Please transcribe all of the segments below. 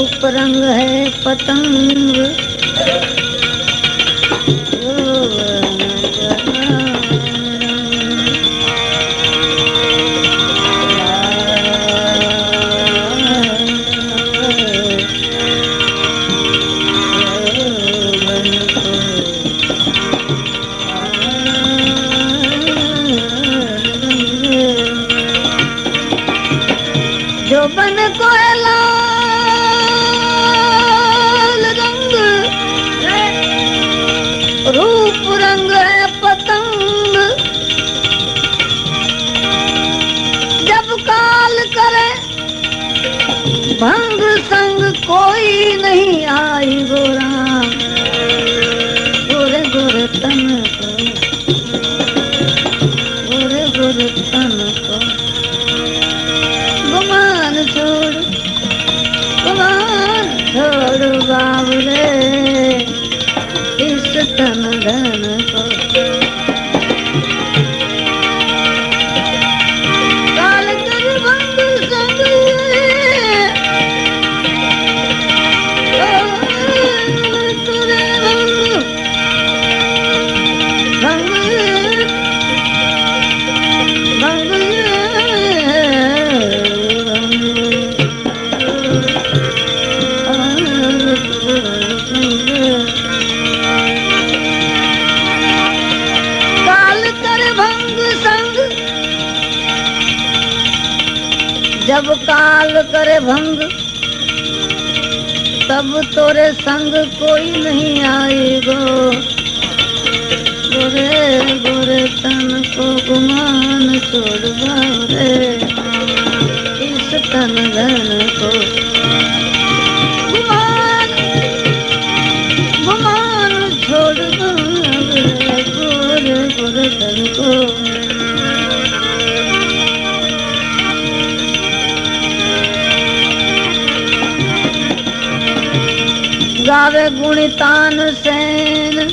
रूप रंग है पतंग। भंग तब तोरे संग कोई नहीं आएगो। गोरे गोरे तन को गुमान छोड़ रे इस तन धन को गुमान गुमान छोड़ गोरे गोरे तन को गावे गुणितान सेन।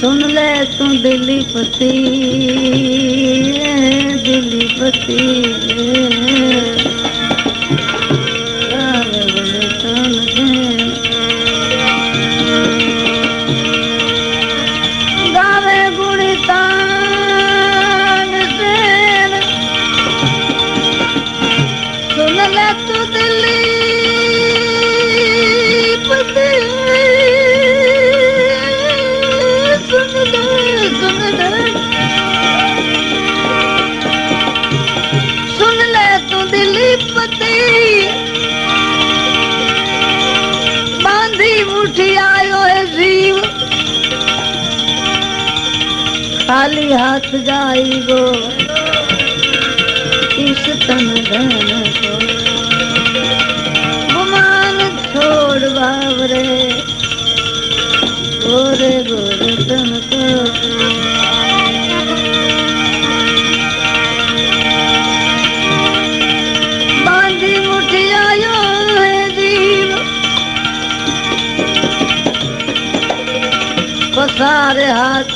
सुन ले तू दिलीपति दिलीपति जीव उठी आयो है जीव। खाली हाथ जाई गो। इस तन धन को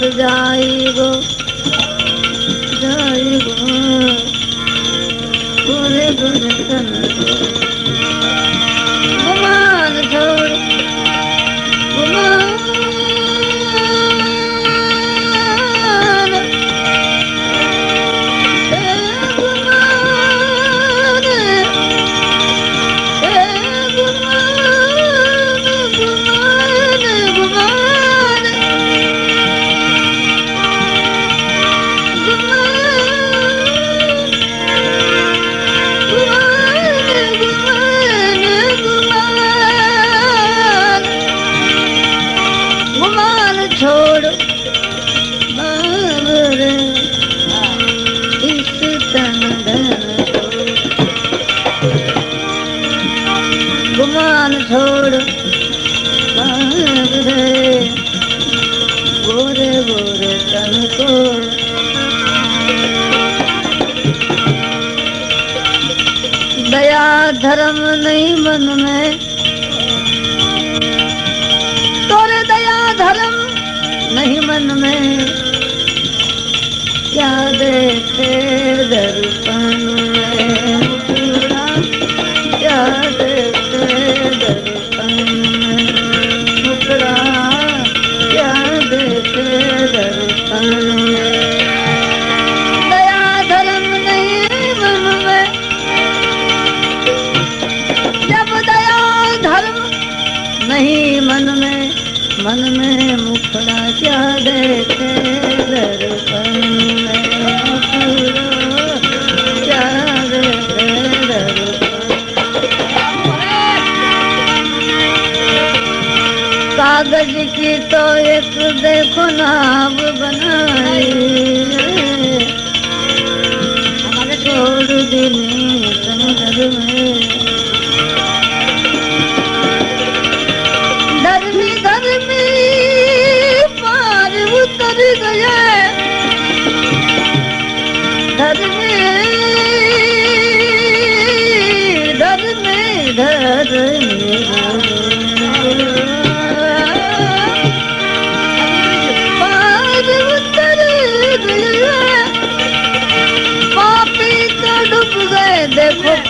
जाएगो जाएगो। पूरे गुरतन नाव बनाई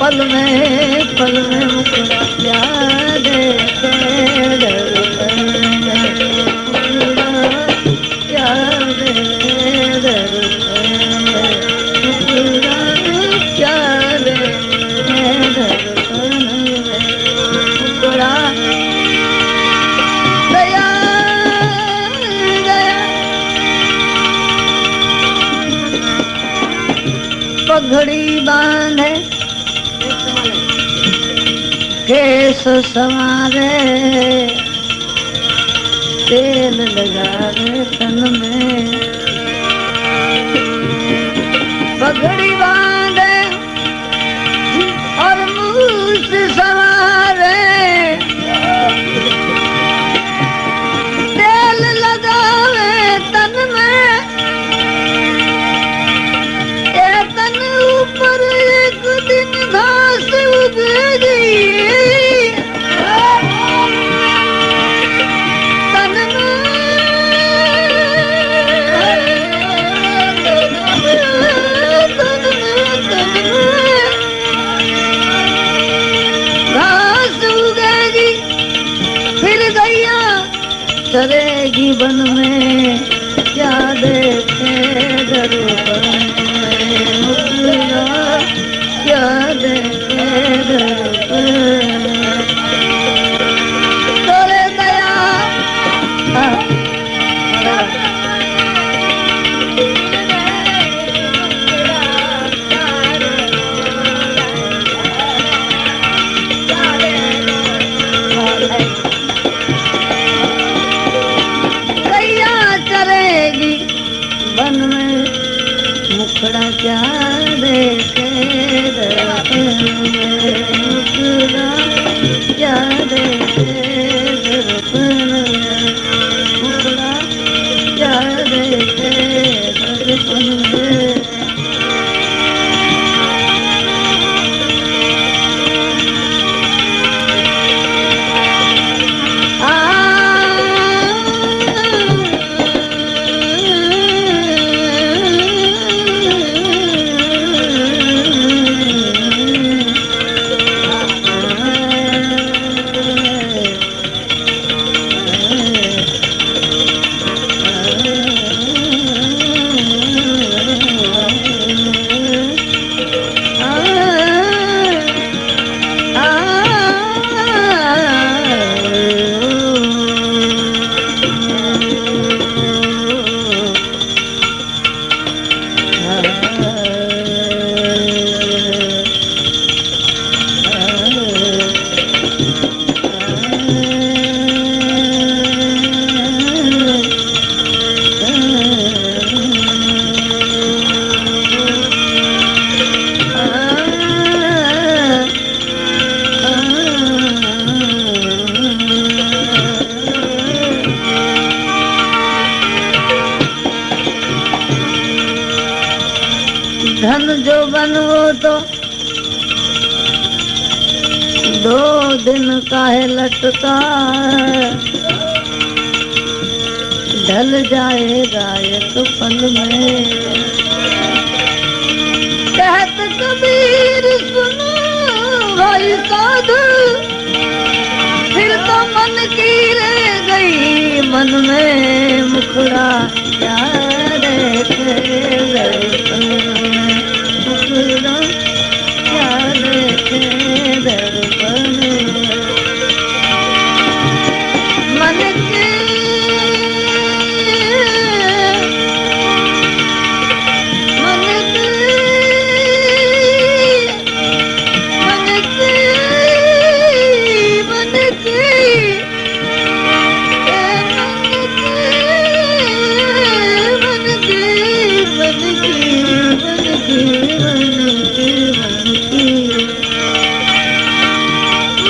पल में पल में मुकरा केस संवारे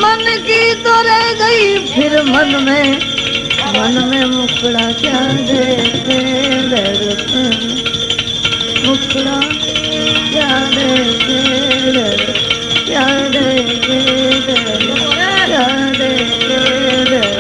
मन की तो रह गई, फिर मन में मन में मुखड़ा क्या दर्पण मुखड़ा क्या देखे क्या देखे क्या देखे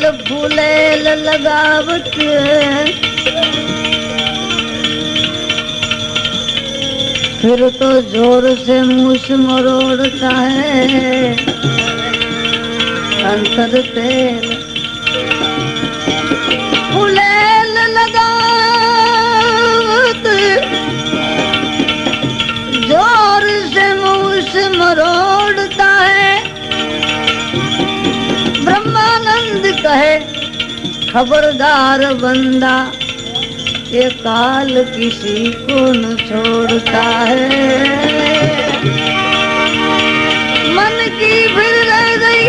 तेल फूलेल लगावत फिर तो ज़ोर से मुस मरोड़ता है अंतर तेल खबरदार बंदा, ये काल किसी को न छोड़ता है। मन की फिर रह गई,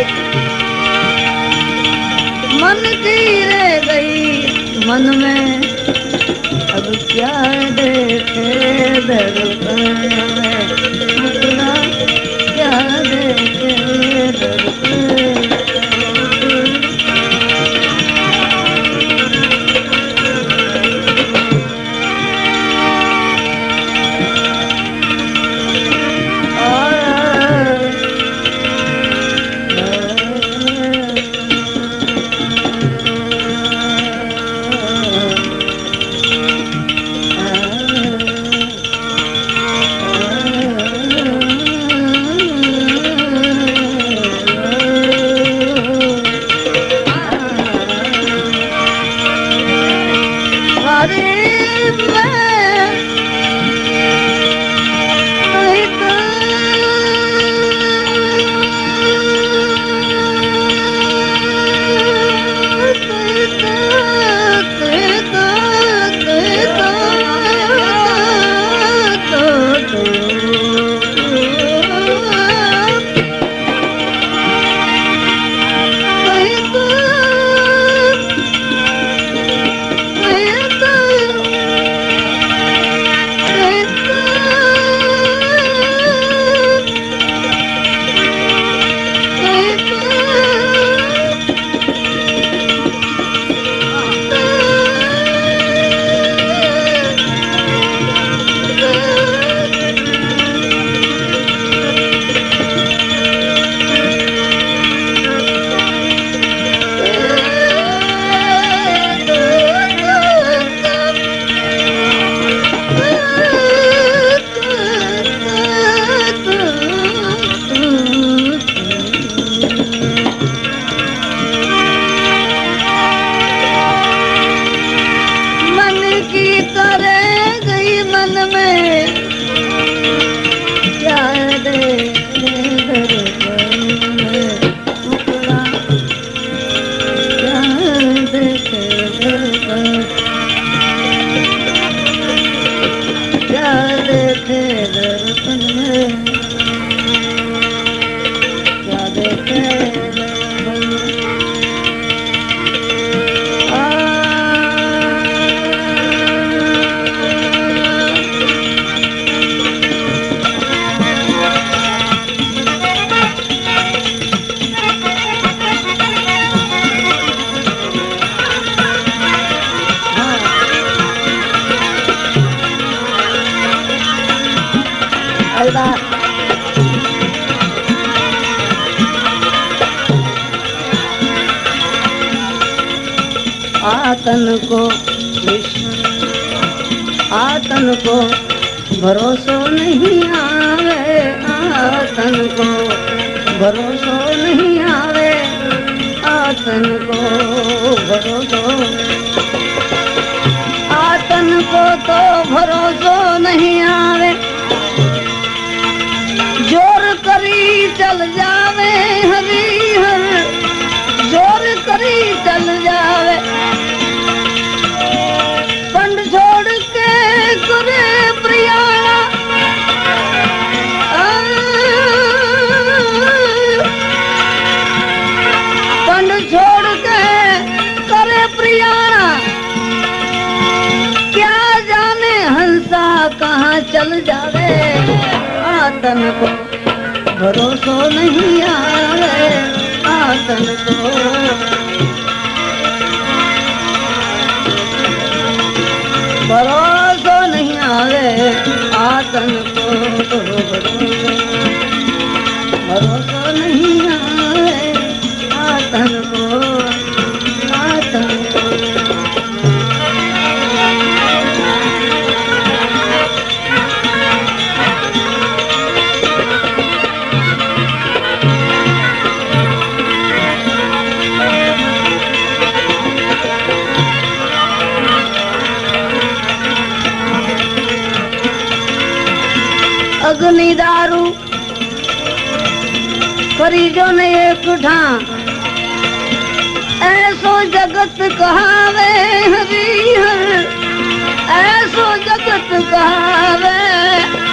मन की रह गई मन में, अब क्या देखे को भरोसो नहीं आवे आतन को भरोसा। आतन को तो भरोसो नहीं आवे। ज़ोर करी चल जावे हरी नहीं आवे आसन को भरोसो नहीं आवे आसन को भरोसो नहीं आवे फरीजो ने एक ढा। ऐसो जगत कहावे हरी हर। ऐसो जगत कहावे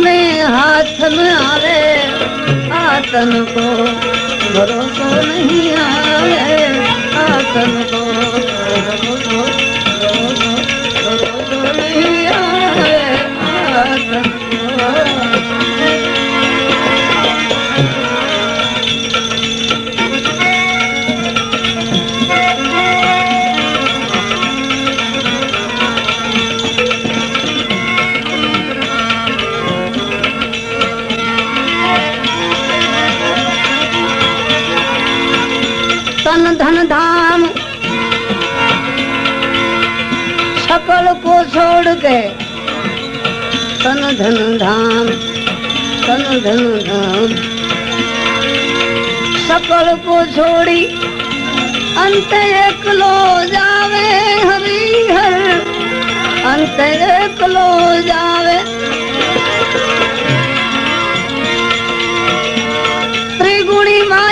तूने हाथ में आवे आतन को भरोसा नहीं आवे आतन को। सकल को छोड़ी, अंत एक लो जावे हरी हर अंत एक लो जावे। त्रिगुणी माया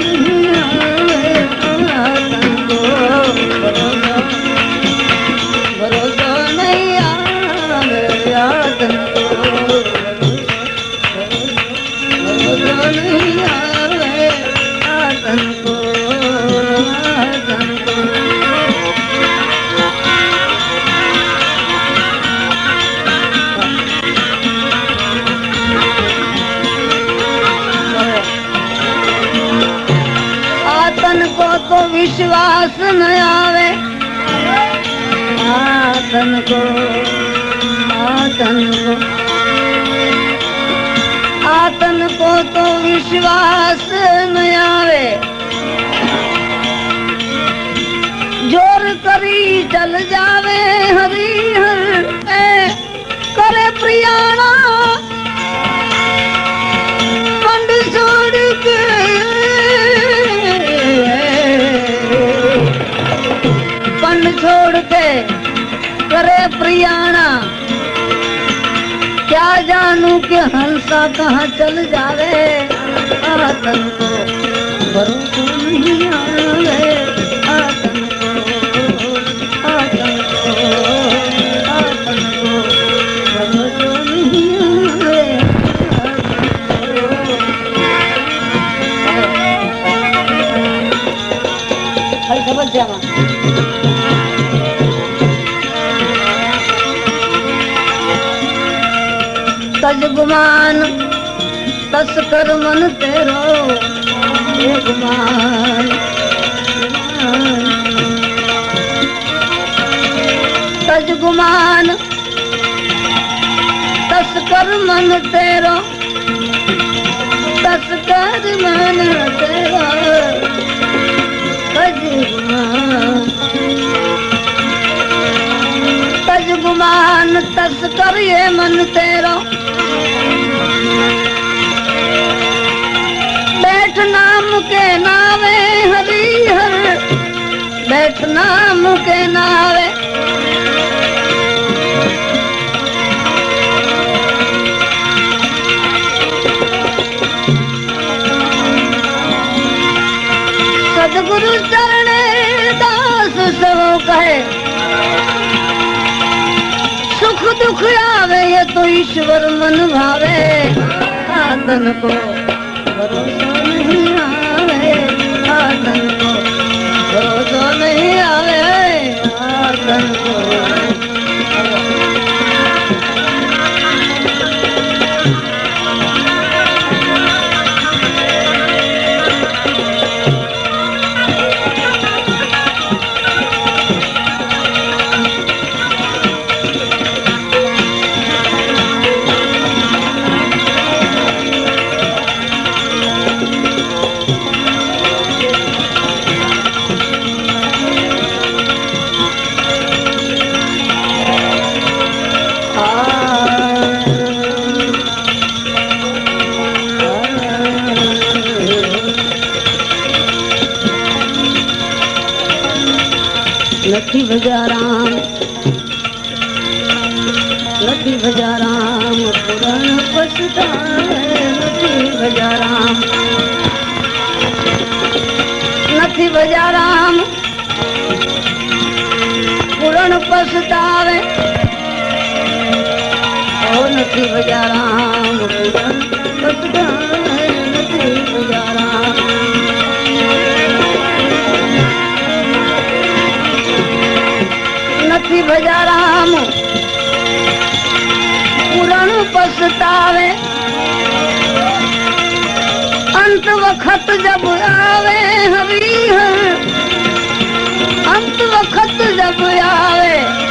नहीं आवे विश्वास न आवे। आतन को आतन को। तो विश्वास न आवे। जोर करी चल जावे प्रियाणा। क्या जानू के हंसा कहाँ चल जावे? आतन को भरोसा नहीं आवे। आतन गुमान तस कर मन तेरो गुमान तज गुमान तस कर मन तेरो तस कर मन तेरो तज गुमान। तज गुमान तस कर ये मन तेरो। बैठ नाम के नावे हरी हर बैठ नाम के नावे ईश्वर मन भावे आतन को भरोसा नसीब राम पूरन पछतावे। अंत वक्त जब आवे हरी अंत वक्त जब आवे।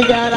Hey guys.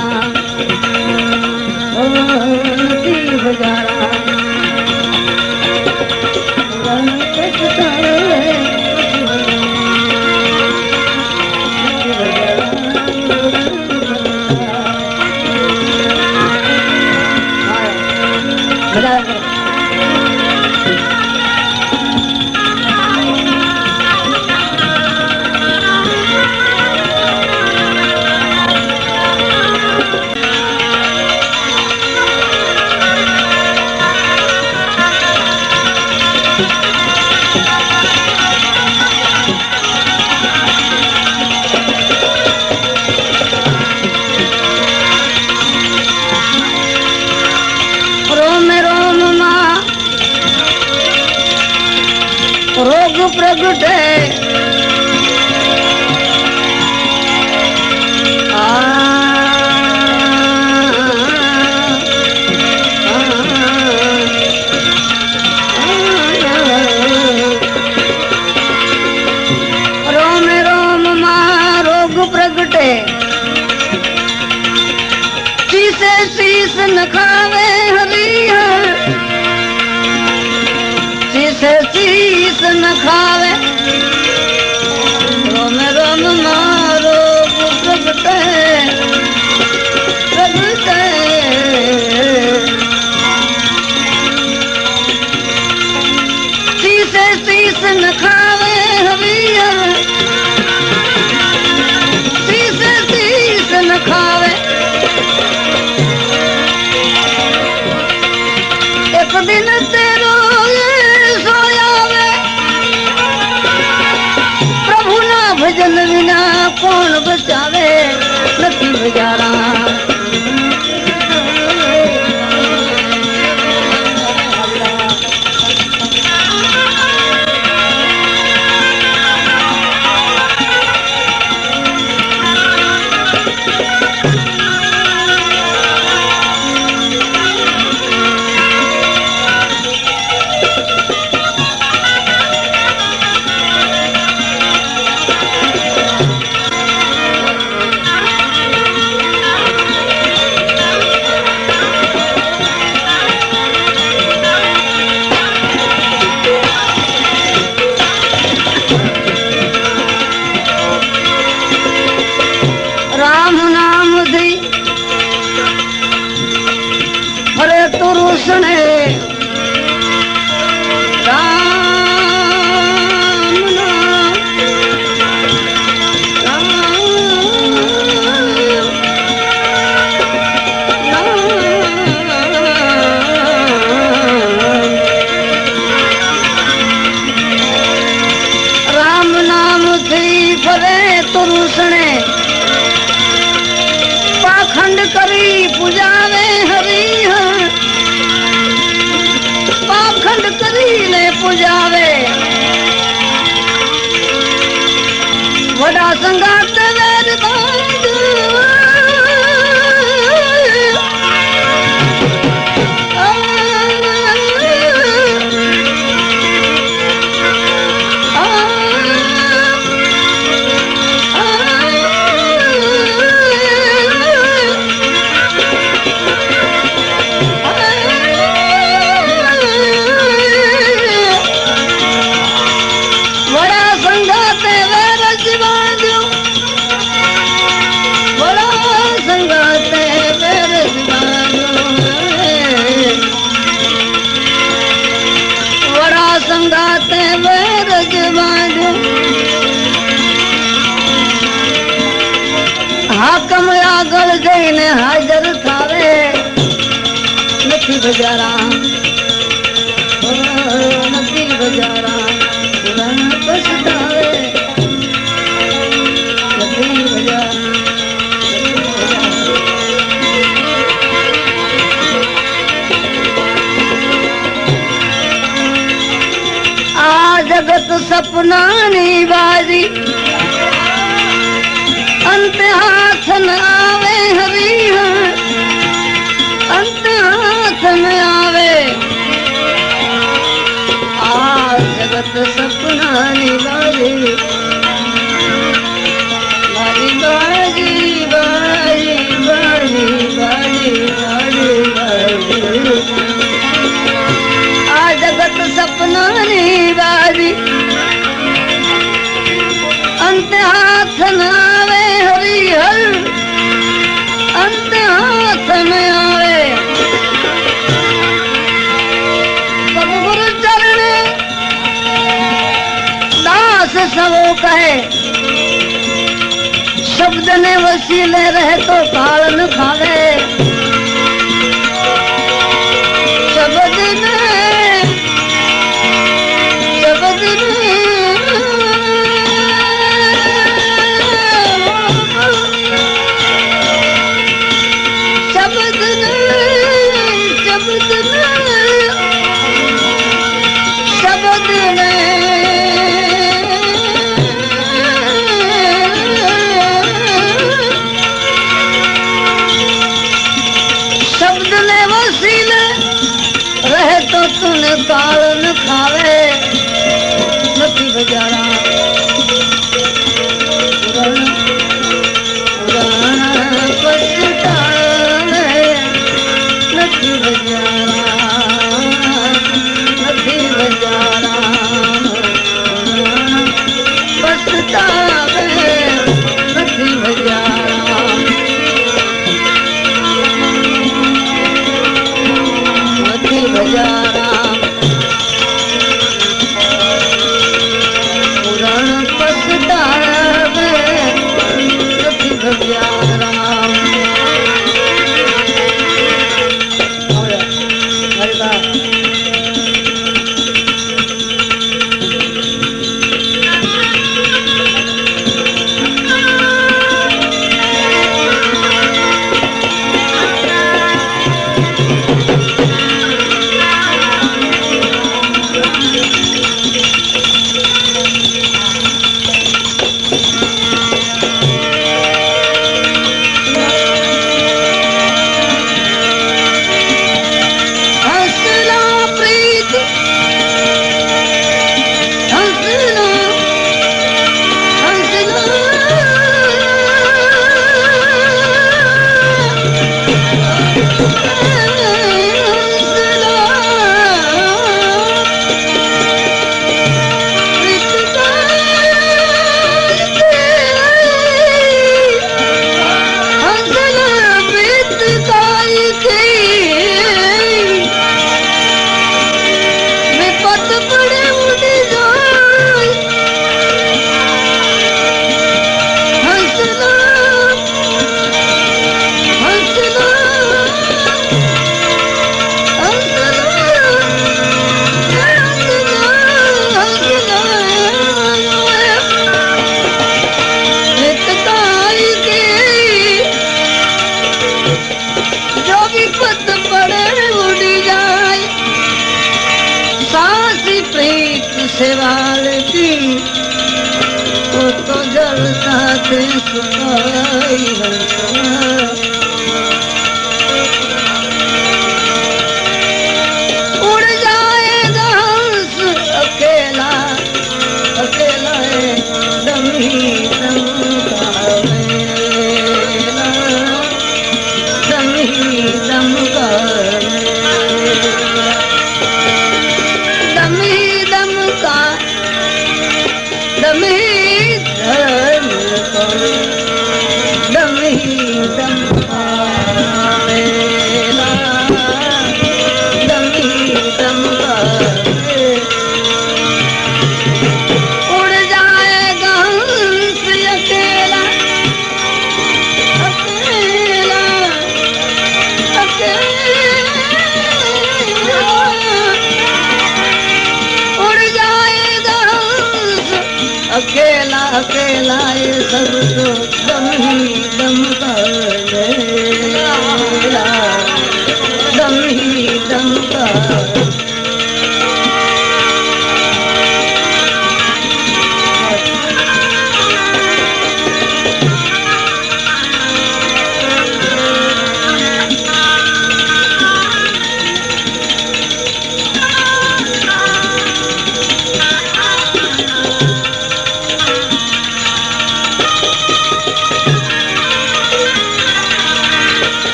वसीले रहे तो कालन खावे।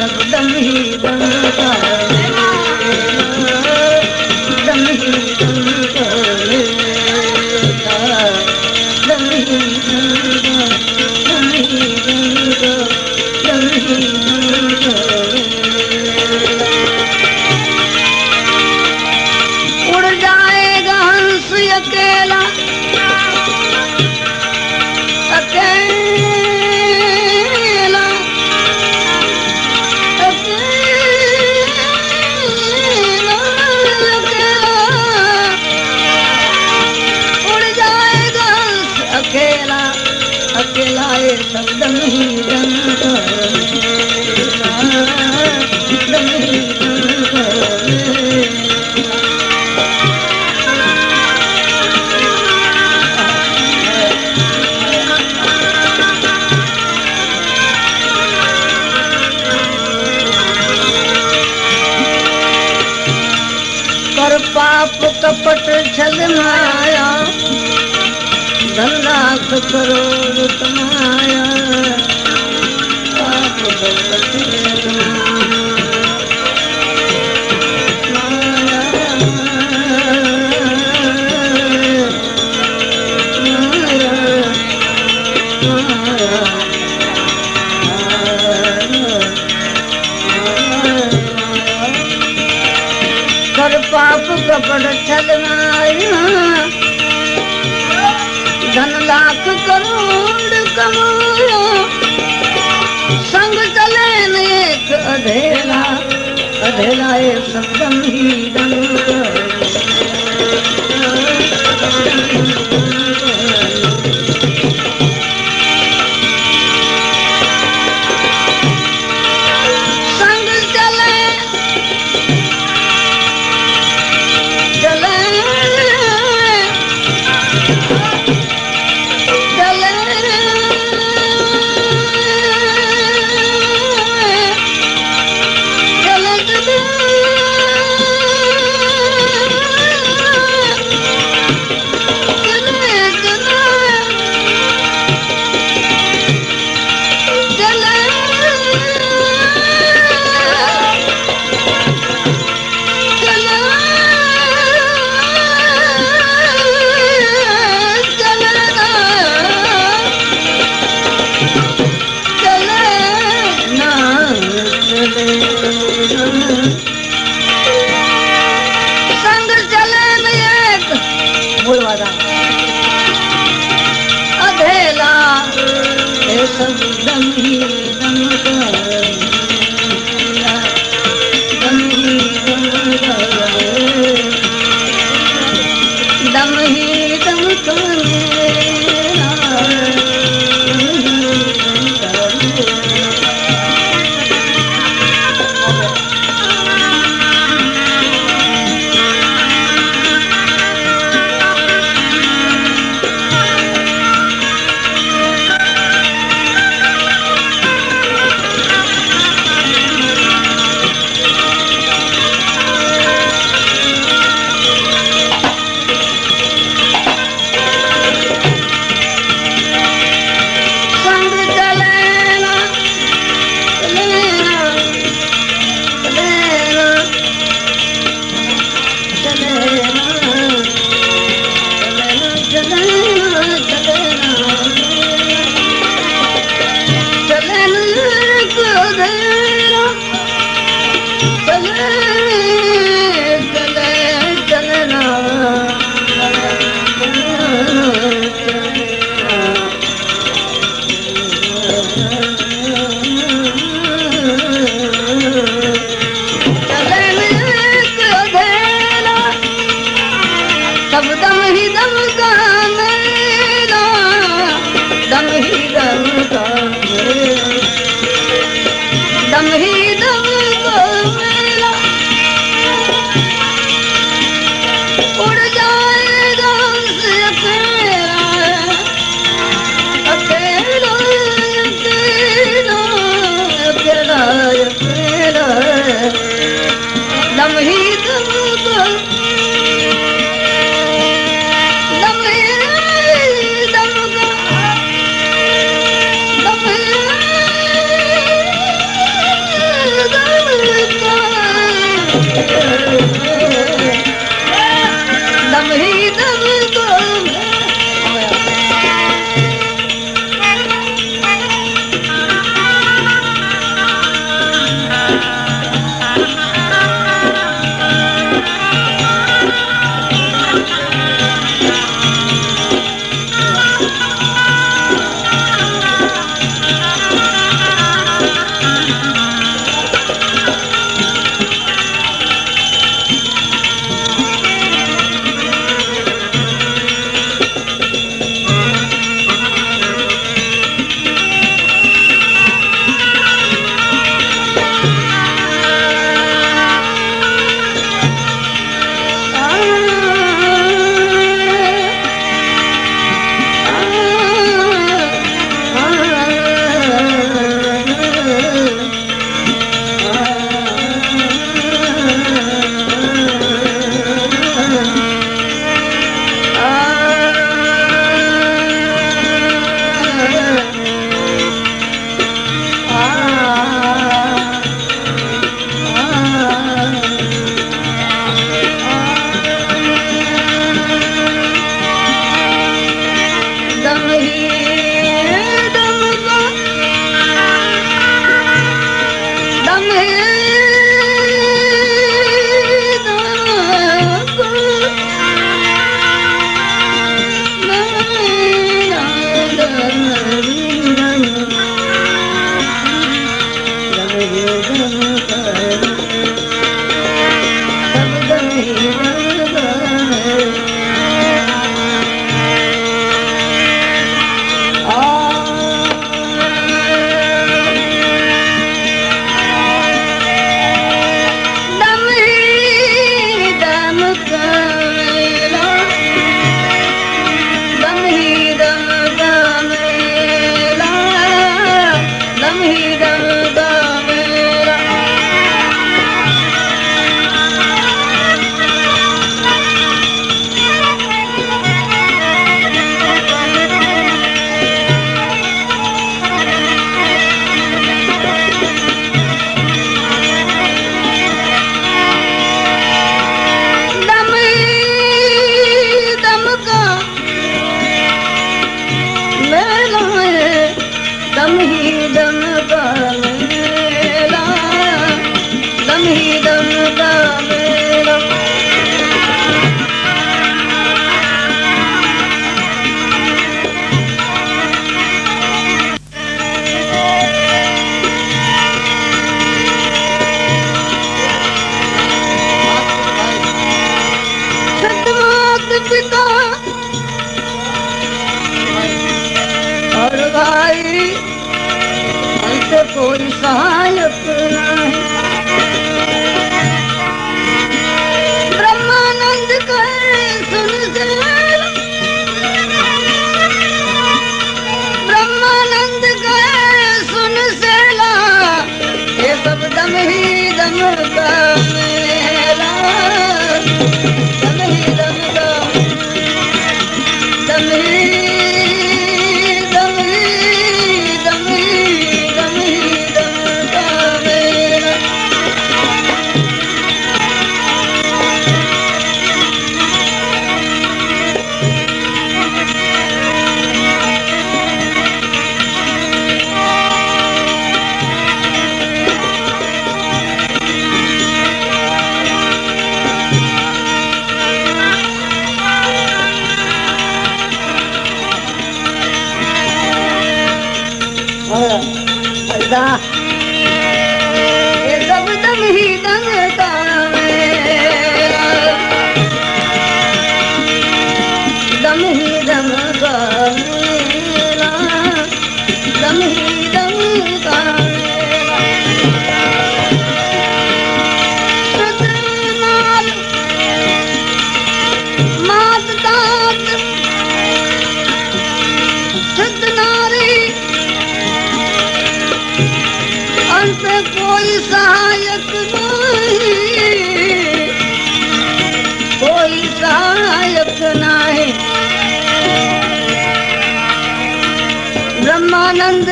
ये करो ಕಮ್ಮಿ 감 사.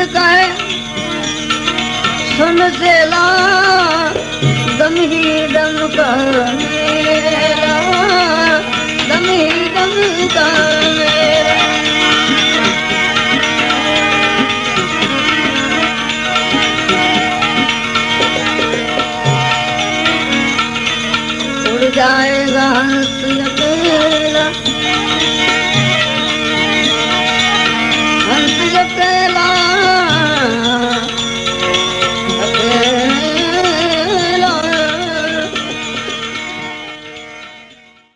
कहे